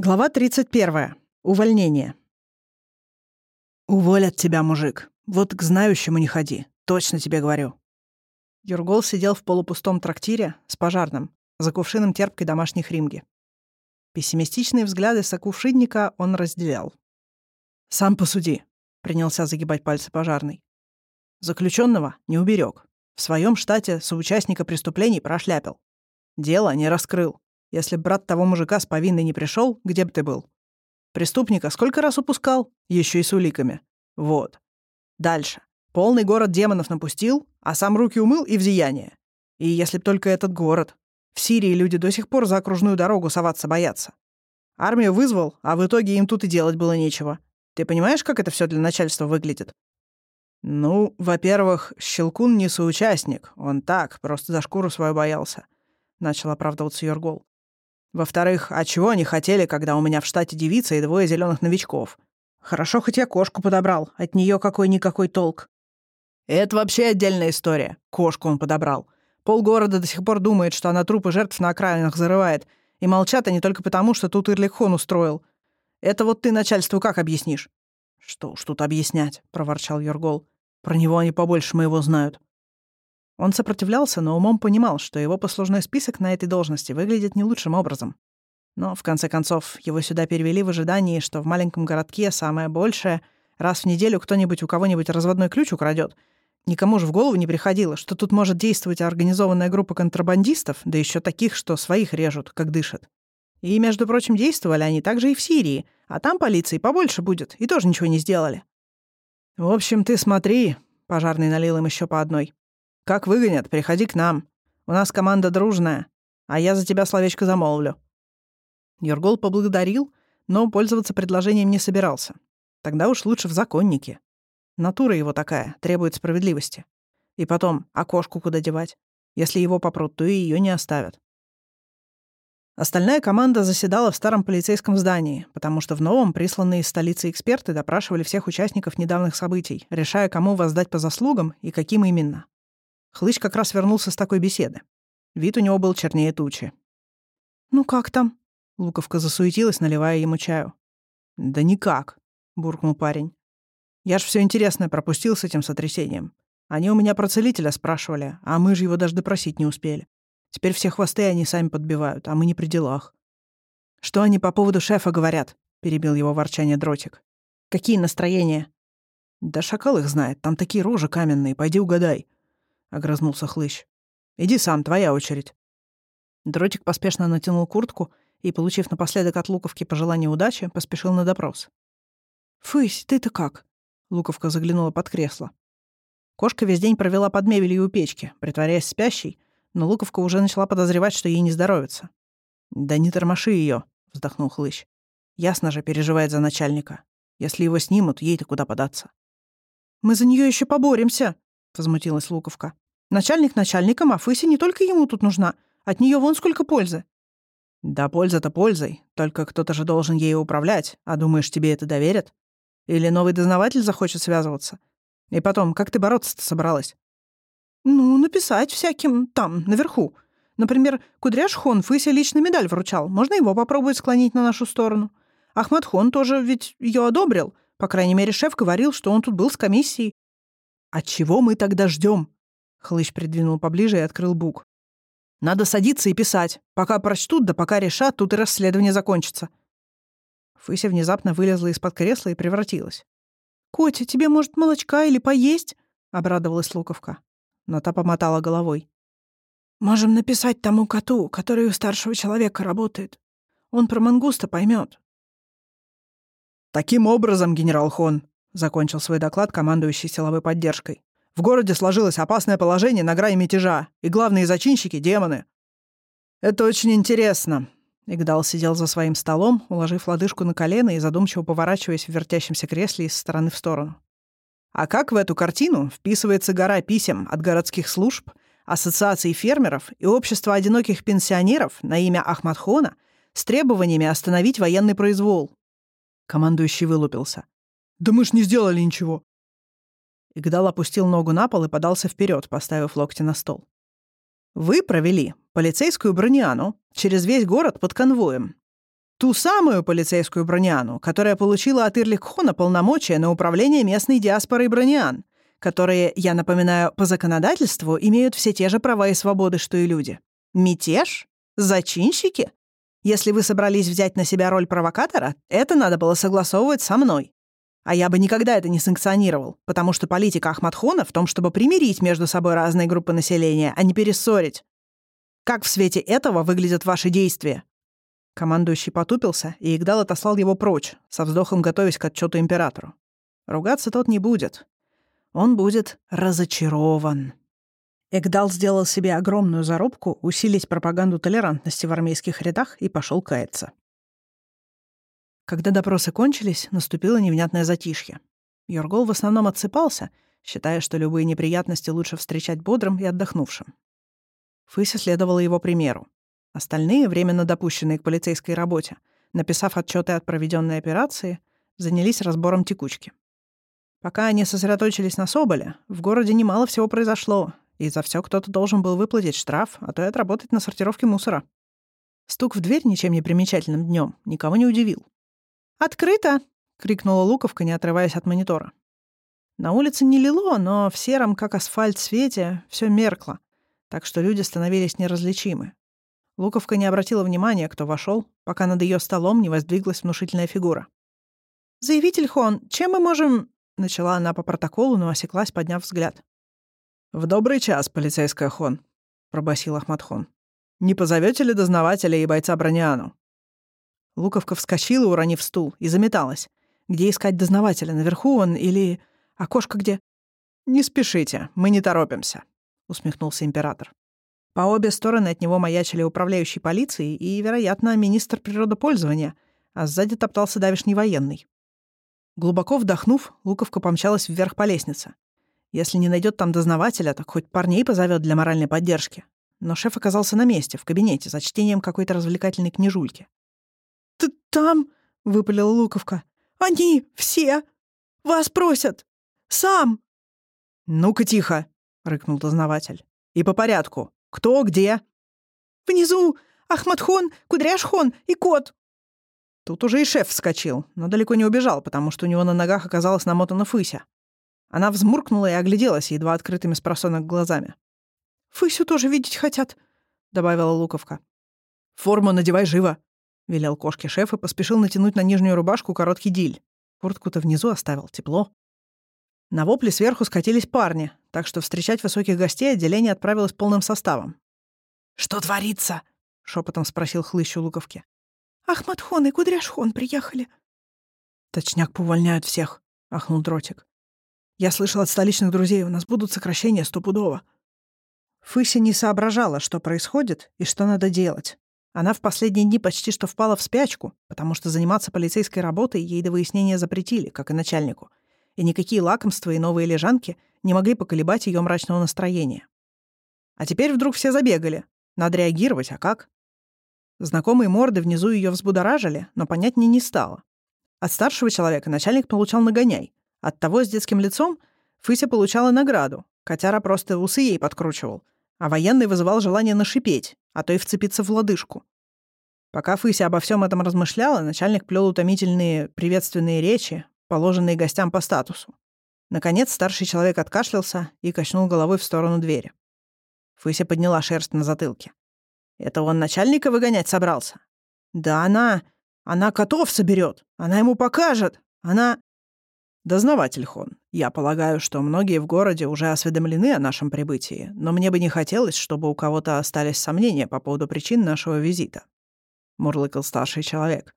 Глава 31. Увольнение. «Уволят тебя, мужик. Вот к знающему не ходи. Точно тебе говорю». Юргол сидел в полупустом трактире с пожарным, за кувшином терпкой домашней хримги. Пессимистичные взгляды сокувшинника он разделял. «Сам посуди», — принялся загибать пальцы пожарный. Заключенного не уберег. В своем штате соучастника преступлений прошляпил. Дело не раскрыл. Если брат того мужика с повинной не пришел, где бы ты был? Преступника сколько раз упускал? Еще и с уликами. Вот. Дальше. Полный город демонов напустил, а сам руки умыл и в зияние. И если б только этот город. В Сирии люди до сих пор за окружную дорогу соваться боятся. Армию вызвал, а в итоге им тут и делать было нечего. Ты понимаешь, как это все для начальства выглядит? Ну, во-первых, Щелкун не соучастник. Он так, просто за шкуру свою боялся. Начал оправдываться Йоргол. Во-вторых, а чего они хотели, когда у меня в штате девица и двое зеленых новичков? Хорошо, хоть я кошку подобрал. От нее какой-никакой толк. Это вообще отдельная история. Кошку он подобрал. Полгорода до сих пор думает, что она трупы жертв на окраинах зарывает. И молчат они только потому, что тут Ирликхон устроил. Это вот ты начальству как объяснишь? «Что уж тут объяснять», — проворчал Йоргол. «Про него они побольше моего знают». Он сопротивлялся, но умом понимал, что его послужной список на этой должности выглядит не лучшим образом. Но, в конце концов, его сюда перевели в ожидании, что в маленьком городке самое большее — раз в неделю кто-нибудь у кого-нибудь разводной ключ украдет. Никому же в голову не приходило, что тут может действовать организованная группа контрабандистов, да еще таких, что своих режут, как дышат. И, между прочим, действовали они также и в Сирии, а там полиции побольше будет, и тоже ничего не сделали. «В общем, ты смотри», — пожарный налил им еще по одной. Как выгонят, приходи к нам. У нас команда дружная, а я за тебя словечко замолвлю». Юргол поблагодарил, но пользоваться предложением не собирался. Тогда уж лучше в законнике. Натура его такая, требует справедливости. И потом, окошку куда девать? Если его попрут, то и ее не оставят. Остальная команда заседала в старом полицейском здании, потому что в новом присланные из столицы эксперты допрашивали всех участников недавних событий, решая, кому воздать по заслугам и каким именно. Хлыщ как раз вернулся с такой беседы. Вид у него был чернее тучи. «Ну как там?» Луковка засуетилась, наливая ему чаю. «Да никак», — буркнул парень. «Я ж все интересное пропустил с этим сотрясением. Они у меня про целителя спрашивали, а мы же его даже допросить не успели. Теперь все хвосты они сами подбивают, а мы не при делах». «Что они по поводу шефа говорят?» — перебил его ворчание дротик. «Какие настроения?» «Да шакал их знает, там такие рожи каменные, пойди угадай», — огрызнулся хлыщ. «Иди сам, твоя очередь». Дротик поспешно натянул куртку и, получив напоследок от Луковки пожелание удачи, поспешил на допрос. «Фысь, ты-то как?» — Луковка заглянула под кресло. Кошка весь день провела под мебелью у печки, притворяясь спящей, но Луковка уже начала подозревать, что ей не здоровится. «Да не тормоши ее, вздохнул хлыщ. «Ясно же, переживает за начальника. Если его снимут, ей-то куда податься?» «Мы за нее еще поборемся», — возмутилась Луковка. «Начальник начальником, а Фыся не только ему тут нужна. От нее вон сколько пользы». «Да польза-то пользой. Только кто-то же должен ею управлять. А думаешь, тебе это доверят? Или новый дознаватель захочет связываться? И потом, как ты бороться-то собралась?» «Ну, написать всяким там, наверху. Например, Кудряш Хон Фыся лично медаль вручал. Можно его попробовать склонить на нашу сторону. Ахмад Хон тоже ведь ее одобрил. По крайней мере, шеф говорил, что он тут был с комиссией. «А чего мы тогда ждем? Хлыщ придвинул поближе и открыл бук. «Надо садиться и писать. Пока прочтут, да пока решат, тут и расследование закончится». Фыся внезапно вылезла из-под кресла и превратилась. «Котя, тебе, может, молочка или поесть?» — обрадовалась Луковка. Но та помотала головой. «Можем написать тому коту, который у старшего человека работает. Он про мангуста поймет. «Таким образом, генерал Хон, — закончил свой доклад командующий силовой поддержкой. «В городе сложилось опасное положение на грани мятежа, и главные зачинщики — демоны». «Это очень интересно», Игдал сидел за своим столом, уложив лодыжку на колено и задумчиво поворачиваясь в вертящемся кресле из стороны в сторону. А как в эту картину вписывается гора писем от городских служб, ассоциаций фермеров и общества одиноких пенсионеров на имя Ахмадхона с требованиями остановить военный произвол? Командующий вылупился. «Да мы ж не сделали ничего». Игдал опустил ногу на пол и подался вперед, поставив локти на стол. «Вы провели полицейскую брониану через весь город под конвоем. Ту самую полицейскую брониану, которая получила от Ирликхона полномочия на управление местной диаспорой брониан, которые, я напоминаю, по законодательству имеют все те же права и свободы, что и люди. Мятеж? Зачинщики? Если вы собрались взять на себя роль провокатора, это надо было согласовывать со мной. А я бы никогда это не санкционировал, потому что политика Ахмадхона в том, чтобы примирить между собой разные группы населения, а не перессорить. Как в свете этого выглядят ваши действия? Командующий потупился, и Игдал отослал его прочь, со вздохом готовясь к отчету императору. Ругаться тот не будет. Он будет разочарован. Эгдал сделал себе огромную зарубку усилить пропаганду толерантности в армейских рядах и пошел каяться. Когда допросы кончились, наступило невнятное затишье. Йоргол в основном отсыпался, считая, что любые неприятности лучше встречать бодрым и отдохнувшим. Фыся следовала его примеру. Остальные, временно допущенные к полицейской работе, написав отчеты от проведенной операции, занялись разбором текучки. Пока они сосредоточились на Соболе, в городе немало всего произошло, и за все кто-то должен был выплатить штраф, а то и отработать на сортировке мусора. Стук в дверь ничем не примечательным днем никого не удивил. «Открыто!» — крикнула Луковка, не отрываясь от монитора. На улице не лило, но в сером, как асфальт, свете все меркло, так что люди становились неразличимы. Луковка не обратила внимания, кто вошел, пока над ее столом не воздвиглась внушительная фигура. «Заявитель Хон, чем мы можем...» — начала она по протоколу, но осеклась, подняв взгляд. «В добрый час, полицейская Хон», — пробасил Ахмад Хон. «Не позовете ли дознавателя и бойца Брониану?» Луковка вскочила, уронив стул, и заметалась. «Где искать дознавателя? Наверху он или... Окошко где?» «Не спешите, мы не торопимся», — усмехнулся император. По обе стороны от него маячили управляющий полицией и, вероятно, министр природопользования, а сзади топтался давишний военный. Глубоко вдохнув, Луковка помчалась вверх по лестнице. Если не найдет там дознавателя, так хоть парней позовет для моральной поддержки. Но шеф оказался на месте, в кабинете, за чтением какой-то развлекательной книжульки. «Ты там?» — выпалила Луковка. «Они все! Вас просят! Сам!» «Ну-ка тихо!» — рыкнул дознаватель. «И по порядку. «Кто где?» «Внизу! Ахмадхон, Кудряшхон и кот!» Тут уже и шеф вскочил, но далеко не убежал, потому что у него на ногах оказалась намотана Фыся. Она взмуркнула и огляделась едва открытыми с просонок глазами. «Фысю тоже видеть хотят», — добавила Луковка. «Форму надевай живо», — велел кошке шеф и поспешил натянуть на нижнюю рубашку короткий диль. Куртку-то внизу оставил, тепло. На вопли сверху скатились парни, так что встречать высоких гостей отделение отправилось полным составом. «Что творится?» — шепотом спросил хлыщ у Луковки. «Ахмадхон и Кудряшхон приехали». «Точняк повольняют всех», — ахнул Дротик. «Я слышал от столичных друзей, у нас будут сокращения стопудово». Фыся не соображала, что происходит и что надо делать. Она в последние дни почти что впала в спячку, потому что заниматься полицейской работой ей до выяснения запретили, как и начальнику — и никакие лакомства и новые лежанки не могли поколебать ее мрачного настроения. А теперь вдруг все забегали. Надо реагировать, а как? Знакомые морды внизу ее взбудоражили, но понятнее не стало. От старшего человека начальник получал нагоняй. От того с детским лицом Фыся получала награду. Котяра просто усы ей подкручивал. А военный вызывал желание нашипеть, а то и вцепиться в лодыжку. Пока Фыся обо всем этом размышляла, начальник плел утомительные приветственные речи, положенные гостям по статусу. Наконец старший человек откашлялся и качнул головой в сторону двери. Фыся подняла шерсть на затылке. «Это он начальника выгонять собрался?» «Да она... Она котов соберет. Она ему покажет. Она...» «Дознаватель Хон, я полагаю, что многие в городе уже осведомлены о нашем прибытии, но мне бы не хотелось, чтобы у кого-то остались сомнения по поводу причин нашего визита», — мурлыкал старший человек.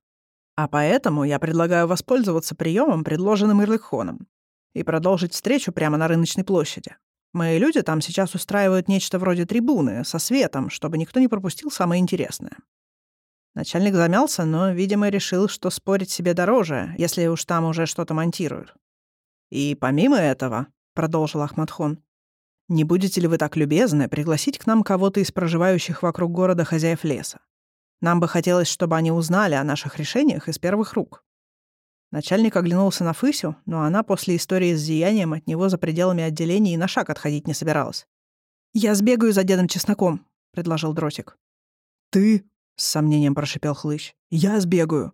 А поэтому я предлагаю воспользоваться приемом, предложенным Ирликхоном, и продолжить встречу прямо на рыночной площади. Мои люди там сейчас устраивают нечто вроде трибуны со светом, чтобы никто не пропустил самое интересное. Начальник замялся, но, видимо, решил, что спорить себе дороже, если уж там уже что-то монтируют. «И помимо этого», — продолжил Ахмадхон, «не будете ли вы так любезны пригласить к нам кого-то из проживающих вокруг города хозяев леса? Нам бы хотелось, чтобы они узнали о наших решениях из первых рук. Начальник оглянулся на Фысю, но она после истории с зиянием от него за пределами отделения и на шаг отходить не собиралась. «Я сбегаю за дедом Чесноком», — предложил Дротик. «Ты?» — с сомнением прошипел Хлыщ. «Я сбегаю».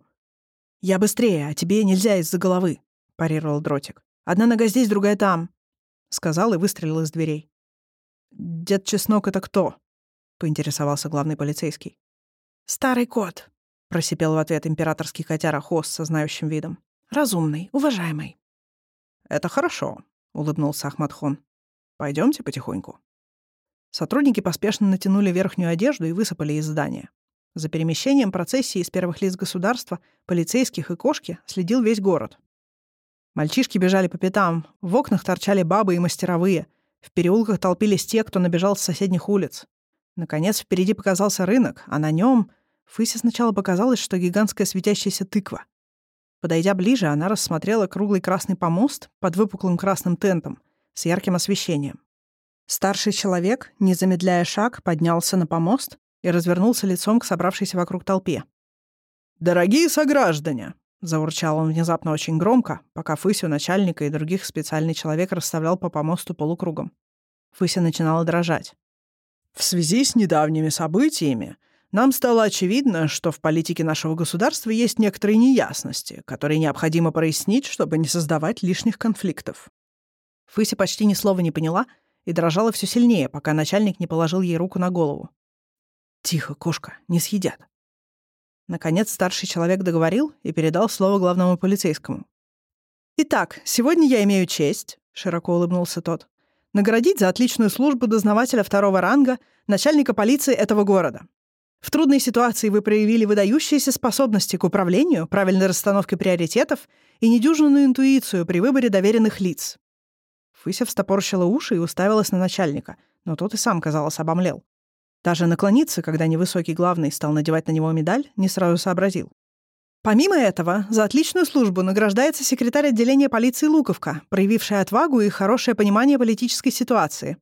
«Я быстрее, а тебе нельзя из-за головы», — парировал дротик. «Одна нога здесь, другая там», — сказал и выстрелил из дверей. «Дед Чеснок — это кто?» — поинтересовался главный полицейский. «Старый кот», — просипел в ответ императорский котяра Хос со знающим видом. «Разумный, уважаемый». «Это хорошо», — улыбнулся Ахмадхон. Пойдемте потихоньку». Сотрудники поспешно натянули верхнюю одежду и высыпали из здания. За перемещением процессии из первых лиц государства, полицейских и кошки следил весь город. Мальчишки бежали по пятам, в окнах торчали бабы и мастеровые, в переулках толпились те, кто набежал с соседних улиц. Наконец, впереди показался рынок, а на нем Фысе сначала показалось, что гигантская светящаяся тыква. Подойдя ближе, она рассмотрела круглый красный помост под выпуклым красным тентом с ярким освещением. Старший человек, не замедляя шаг, поднялся на помост и развернулся лицом к собравшейся вокруг толпе. «Дорогие сограждане!» — заурчал он внезапно очень громко, пока Фысю, начальника и других специальный человек расставлял по помосту полукругом. Фыся начинала дрожать. «В связи с недавними событиями нам стало очевидно, что в политике нашего государства есть некоторые неясности, которые необходимо прояснить, чтобы не создавать лишних конфликтов». Фыся почти ни слова не поняла и дрожала все сильнее, пока начальник не положил ей руку на голову. «Тихо, кошка, не съедят». Наконец старший человек договорил и передал слово главному полицейскому. «Итак, сегодня я имею честь», — широко улыбнулся тот, «наградить за отличную службу дознавателя второго ранга начальника полиции этого города. В трудной ситуации вы проявили выдающиеся способности к управлению, правильной расстановке приоритетов и недюжинную интуицию при выборе доверенных лиц». Фыся встопорщила уши и уставилась на начальника, но тот и сам, казалось, обомлел. Даже наклониться, когда невысокий главный стал надевать на него медаль, не сразу сообразил. Помимо этого, за отличную службу награждается секретарь отделения полиции Луковка, проявивший отвагу и хорошее понимание политической ситуации.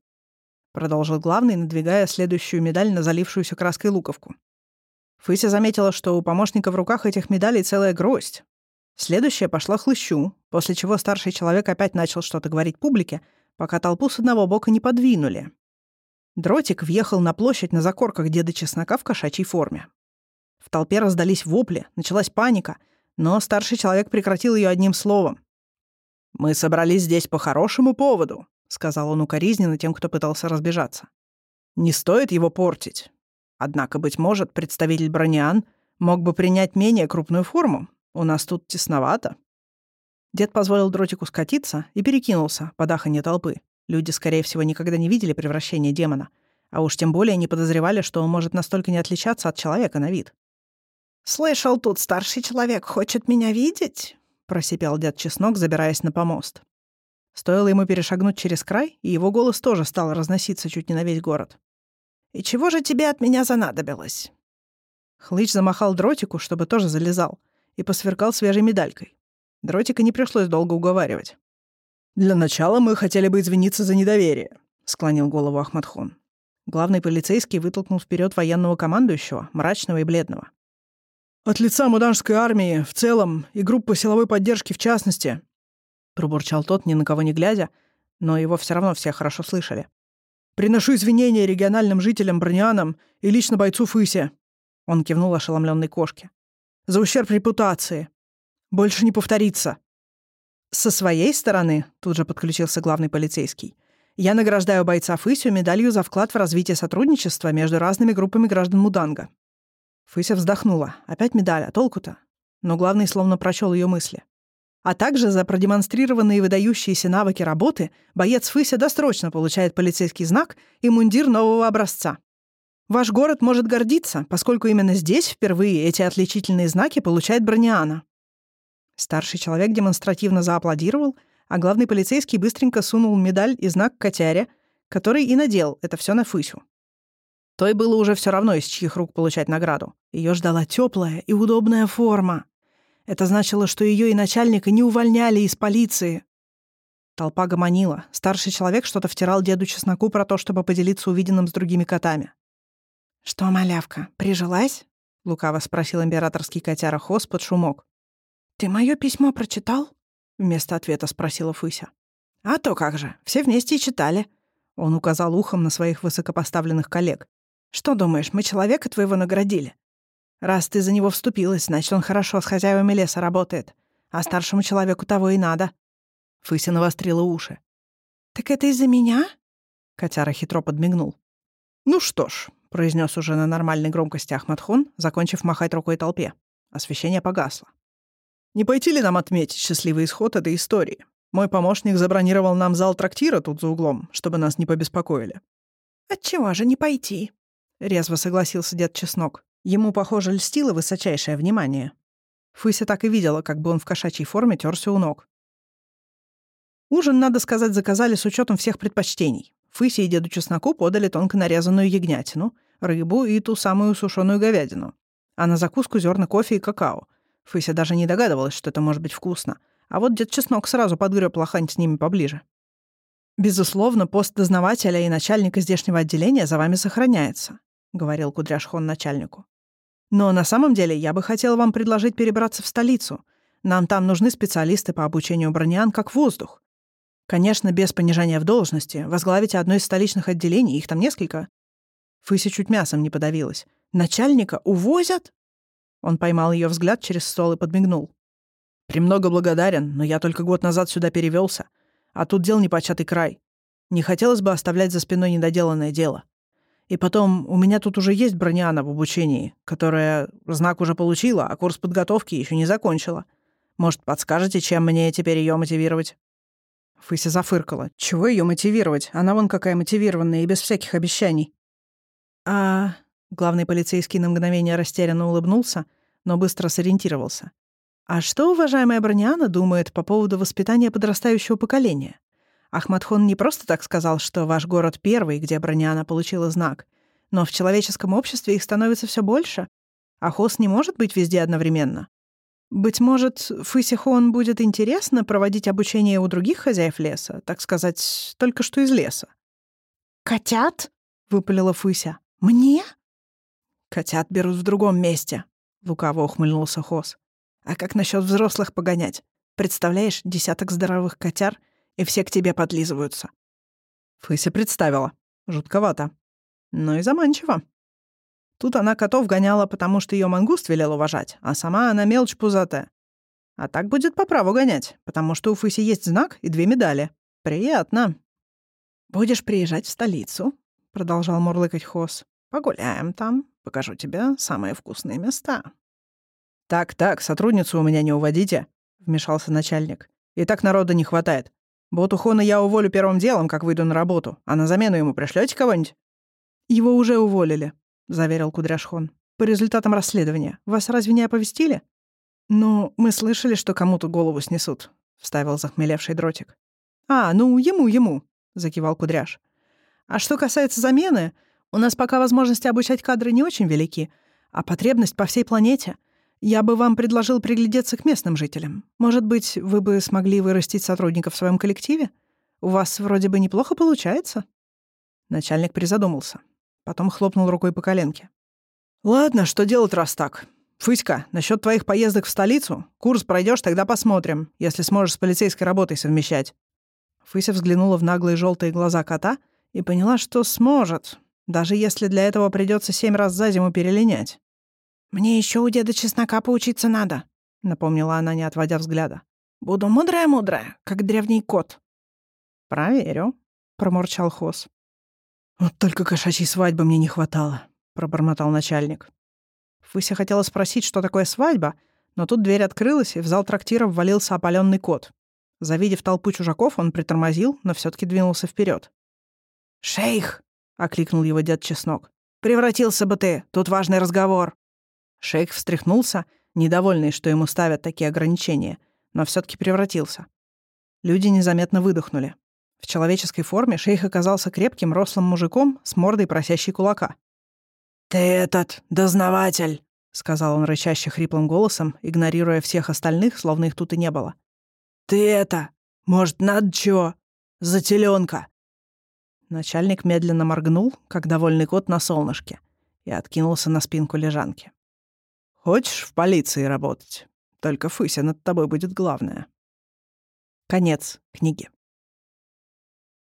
Продолжил главный, надвигая следующую медаль на залившуюся краской Луковку. Фыся заметила, что у помощника в руках этих медалей целая гроздь. Следующая пошла хлыщу, после чего старший человек опять начал что-то говорить публике, пока толпу с одного бока не подвинули, Дротик въехал на площадь на закорках деда чеснока в кошачьей форме. В толпе раздались вопли, началась паника, но старший человек прекратил ее одним словом. «Мы собрались здесь по хорошему поводу», — сказал он укоризненно тем, кто пытался разбежаться. «Не стоит его портить. Однако, быть может, представитель Брониан мог бы принять менее крупную форму. У нас тут тесновато». Дед позволил дротику скатиться и перекинулся под аханье толпы. Люди, скорее всего, никогда не видели превращения демона, а уж тем более не подозревали, что он может настолько не отличаться от человека на вид. «Слышал, тут старший человек хочет меня видеть?» — просипел дед Чеснок, забираясь на помост. Стоило ему перешагнуть через край, и его голос тоже стал разноситься чуть не на весь город. «И чего же тебе от меня занадобилось?» Хлыч замахал дротику, чтобы тоже залезал, и посверкал свежей медалькой. Дротика не пришлось долго уговаривать. «Для начала мы хотели бы извиниться за недоверие», — склонил голову Ахмадхон. Главный полицейский вытолкнул вперед военного командующего, мрачного и бледного. «От лица муданской армии в целом и группы силовой поддержки в частности», — пробурчал тот, ни на кого не глядя, но его все равно все хорошо слышали. «Приношу извинения региональным жителям Бронианам и лично бойцу Фысе», — он кивнул ошеломленной кошке. «За ущерб репутации. Больше не повторится». Со своей стороны, тут же подключился главный полицейский, я награждаю бойца Фысю медалью за вклад в развитие сотрудничества между разными группами граждан Муданга. Фыся вздохнула. Опять медаль, а толку-то? Но главный словно прочел ее мысли. А также за продемонстрированные выдающиеся навыки работы боец Фыся досрочно получает полицейский знак и мундир нового образца. Ваш город может гордиться, поскольку именно здесь впервые эти отличительные знаки получает Брониана. Старший человек демонстративно зааплодировал, а главный полицейский быстренько сунул медаль и знак котяре, который и надел это все на Фысю. Той было уже все равно, из чьих рук получать награду. Ее ждала теплая и удобная форма. Это значило, что ее и начальника не увольняли из полиции. Толпа гомонила. Старший человек что-то втирал деду чесноку про то, чтобы поделиться увиденным с другими котами. «Что, малявка, прижилась?» — лукаво спросил императорский котяра Хос под шумок. «Ты мое письмо прочитал?» — вместо ответа спросила Фыся. «А то как же, все вместе и читали». Он указал ухом на своих высокопоставленных коллег. «Что думаешь, мы человека твоего наградили? Раз ты за него вступилась, значит, он хорошо с хозяевами леса работает. А старшему человеку того и надо». Фыся навострила уши. «Так это из-за меня?» Котяра хитро подмигнул. «Ну что ж», — произнес уже на нормальной громкости Ахматхон, закончив махать рукой толпе. Освещение погасло. «Не пойти ли нам отметить счастливый исход этой истории? Мой помощник забронировал нам зал трактира тут за углом, чтобы нас не побеспокоили». «Отчего же не пойти?» — резво согласился дед Чеснок. Ему, похоже, льстило высочайшее внимание. Фыся так и видела, как бы он в кошачьей форме терся у ног. Ужин, надо сказать, заказали с учетом всех предпочтений. Фысе и деду Чесноку подали тонко нарезанную ягнятину, рыбу и ту самую сушеную говядину. А на закуску зерна кофе и какао. Фыся даже не догадывалась, что это может быть вкусно. А вот дед Чеснок сразу подгреб лохань с ними поближе. «Безусловно, пост дознавателя и начальника здешнего отделения за вами сохраняется», — говорил Кудряшхон начальнику. Но на самом деле я бы хотела вам предложить перебраться в столицу. Нам там нужны специалисты по обучению бронян как воздух. Конечно, без понижения в должности. Возглавите одно из столичных отделений, их там несколько. Фыся чуть мясом не подавилась. Начальника увозят? Он поймал ее взгляд через стол и подмигнул. «Премного благодарен, но я только год назад сюда перевелся, а тут дел непочатый край. Не хотелось бы оставлять за спиной недоделанное дело. И потом, у меня тут уже есть броняна в обучении, которая знак уже получила, а курс подготовки еще не закончила. Может, подскажете, чем мне теперь ее мотивировать?» Фыся зафыркала. «Чего ее мотивировать? Она вон какая мотивированная и без всяких обещаний». «А...» Главный полицейский на мгновение растерянно улыбнулся, но быстро сориентировался. «А что уважаемая Брониана думает по поводу воспитания подрастающего поколения? Ахматхон не просто так сказал, что ваш город первый, где Броняна получила знак, но в человеческом обществе их становится все больше, а Хос не может быть везде одновременно. Быть может, Фысихон будет интересно проводить обучение у других хозяев леса, так сказать, только что из леса. «Котят?» — выпалила Фыся. «Мне?» «Котят берут в другом месте», — лукаво ухмыльнулся Хос. «А как насчет взрослых погонять? Представляешь, десяток здоровых котяр — и все к тебе подлизываются». Фыся представила. Жутковато. Но и заманчиво. Тут она котов гоняла, потому что ее мангуст велел уважать, а сама она мелочь пузатая. А так будет по праву гонять, потому что у Фыси есть знак и две медали. Приятно. «Будешь приезжать в столицу», — продолжал мурлыкать Хос. «Погуляем там, покажу тебе самые вкусные места». «Так-так, сотрудницу у меня не уводите», — вмешался начальник. «И так народа не хватает. Ботухона я уволю первым делом, как выйду на работу, а на замену ему пришлете кого-нибудь?» «Его уже уволили», — заверил Кудряшхон. «По результатам расследования. Вас разве не оповестили?» «Ну, мы слышали, что кому-то голову снесут», — вставил захмелевший дротик. «А, ну, ему, ему», — закивал Кудряш. «А что касается замены, у нас пока возможности обучать кадры не очень велики, а потребность по всей планете. Я бы вам предложил приглядеться к местным жителям. Может быть, вы бы смогли вырастить сотрудников в своем коллективе? У вас вроде бы неплохо получается». Начальник призадумался. Потом хлопнул рукой по коленке. «Ладно, что делать, раз так? Фыська, насчет твоих поездок в столицу? Курс пройдешь, тогда посмотрим, если сможешь с полицейской работой совмещать». Фыся взглянула в наглые желтые глаза кота и поняла, что сможет, даже если для этого придется семь раз за зиму перелинять. «Мне еще у деда чеснока поучиться надо», — напомнила она, не отводя взгляда. «Буду мудрая-мудрая, как древний кот». «Проверю», — проморчал Хос. «Вот только кошачьей свадьбы мне не хватало», — пробормотал начальник. Фыся хотела спросить, что такое свадьба, но тут дверь открылась, и в зал трактира ввалился опаленный кот. Завидев толпу чужаков, он притормозил, но все таки двинулся вперед. «Шейх!» — окликнул его дед Чеснок. «Превратился бы ты! Тут важный разговор!» Шейх встряхнулся, недовольный, что ему ставят такие ограничения, но все таки превратился. Люди незаметно выдохнули. В человеческой форме шейх оказался крепким, рослым мужиком с мордой просящей кулака. «Ты этот, дознаватель!» — сказал он рычаще хриплым голосом, игнорируя всех остальных, словно их тут и не было. «Ты это! Может, надо чего? За теленка!» Начальник медленно моргнул, как довольный кот на солнышке, и откинулся на спинку лежанки. Хочешь в полиции работать? Только Фыся над тобой будет главная. Конец книги.